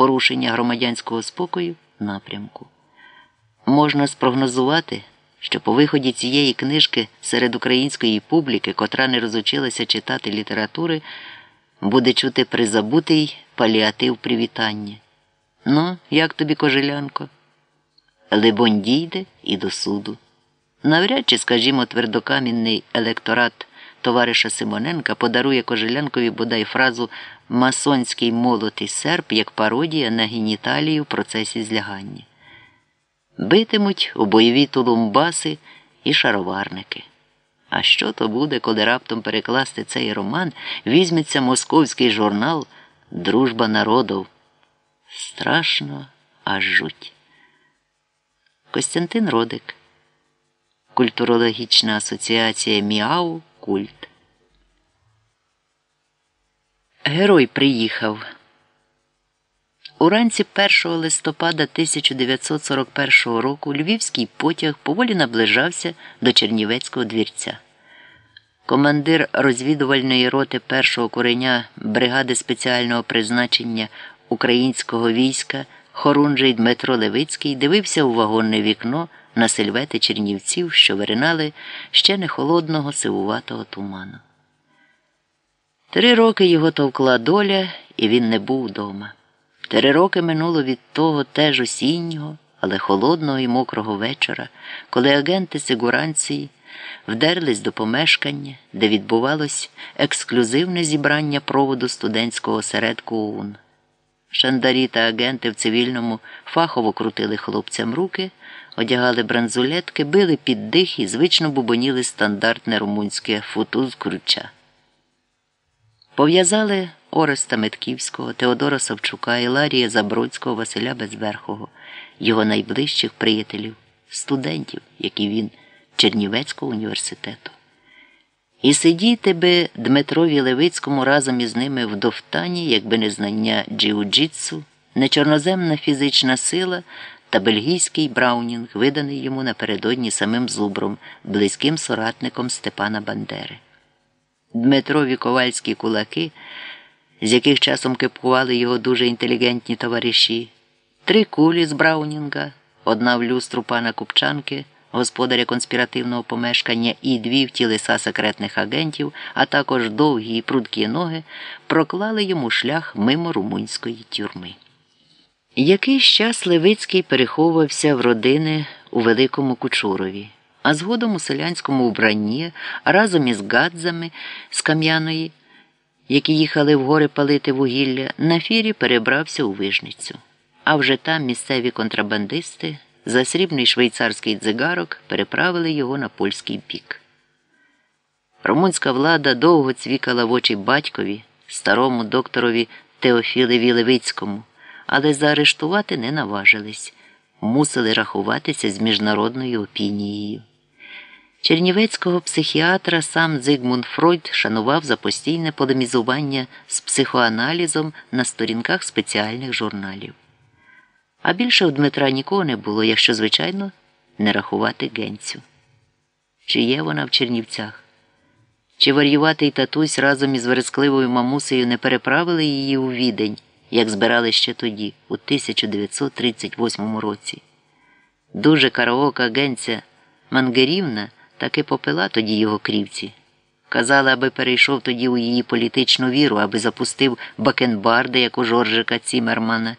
порушення громадянського спокою напрямку. Можна спрогнозувати, що по виході цієї книжки серед української публіки, котра не розучилася читати літератури, буде чути призабутий паліатив привітання. Ну, як тобі, кожелянко? Либонь дійде і до суду. Навряд чи, скажімо, твердокамінний електорат товариша Симоненка подарує Кожелянкові бодай фразу масонський молот і серп як пародія на геніталію в процесі злягання. Битимуть у бойові тулумбаси і шароварники. А що то буде, коли раптом перекласти цей роман, візьметься московський журнал Дружба народов? Страшно аж жуть. Костянтин Родик. Культурологічна асоціація Міау Культ. Герой приїхав. Уранці 1 листопада 1941 року львівський потяг поволі наближався до Чернівецького двірця. Командир розвідувальної роти першого куреня бригади спеціального призначення українського війська Хорунжий Дмитро Левицький дивився у вагонне вікно на сельвети чернівців, що виринали ще не холодного сивуватого туману. Три роки його товкла доля, і він не був вдома. Три роки минуло від того теж осіннього, але холодного і мокрого вечора, коли агенти сигуранції вдерлись до помешкання, де відбувалось ексклюзивне зібрання проводу студентського осередку ОУН. Шандарі та агенти в цивільному фахово крутили хлопцям руки, одягали бранзулетки, били під дих і звично бубоніли стандартне румунське футуз круча. Пов'язали Ореста Метківського, Теодора Савчука, Іларія Забродського, Василя Безверхого, його найближчих приятелів, студентів, як і він, Чернівецького університету. І сидіти би Дмитрові Левицькому разом із ними в дофтані, якби не знання джиу-джитсу, не чорноземна фізична сила та бельгійський браунінг, виданий йому напередодні самим зубром, близьким соратником Степана Бандери. Дмитрові ковальські кулаки, з яких часом кипкували його дуже інтелігентні товариші, три кулі з Браунінга, одна в люстру пана Купчанки, господаря конспіративного помешкання і дві в тілеса секретних агентів, а також довгі і прудкі ноги, проклали йому шлях мимо румунської тюрми. Якийсь час Левицький переховувався в родини у Великому Кучурові а згодом у селянському вбранні разом із гадзами з кам'яної, які їхали в гори палити вугілля, на фірі перебрався у вижницю. А вже там місцеві контрабандисти за срібний швейцарський дзигарок переправили його на польський бік. Румунська влада довго цвікала в очі батькові, старому докторові Теофілеві Левицькому, але заарештувати не наважились, мусили рахуватися з міжнародною опінією. Чернівецького психіатра сам Зигмунд Фройд шанував за постійне полемізування з психоаналізом на сторінках спеціальних журналів. А більше у Дмитра нікого не було, якщо, звичайно, не рахувати генцю. Чи є вона в Чернівцях? Чи вар'юватий татусь разом із верескливою мамусею не переправили її у Відень, як збирали ще тоді, у 1938 році? Дуже караока генця Мангерівна таки попила тоді його крівці. Казала, аби перейшов тоді у її політичну віру, аби запустив бакенбарди, як у Жоржика Цімермана,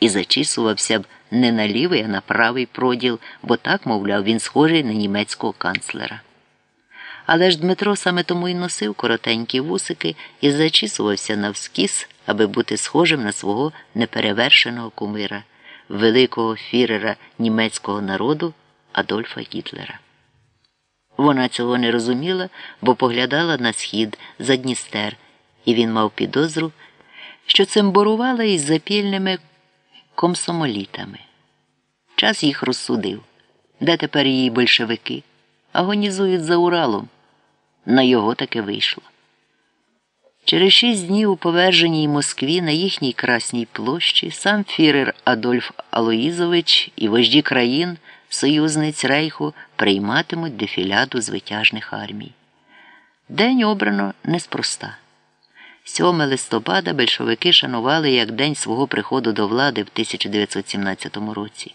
і зачісувався б не на лівий, а на правий проділ, бо так, мовляв, він схожий на німецького канцлера. Але ж Дмитро саме тому й носив коротенькі вусики і зачісувався навскіс, аби бути схожим на свого неперевершеного кумира, великого фірера німецького народу Адольфа Гітлера. Вона цього не розуміла, бо поглядала на схід за Дністер, і він мав підозру, що цимборувала із запільними комсомолітами. Час їх розсудив. Де тепер її большевики? Агонізують за Уралом. На його таке вийшло. Через шість днів у поверженій Москві на їхній Красній площі сам фірер Адольф Алоїзович і вожді країн союзниць Рейху прийматимуть дефіляду звитяжних армій. День обрано неспроста. 7 листопада більшовики шанували як день свого приходу до влади в 1917 році.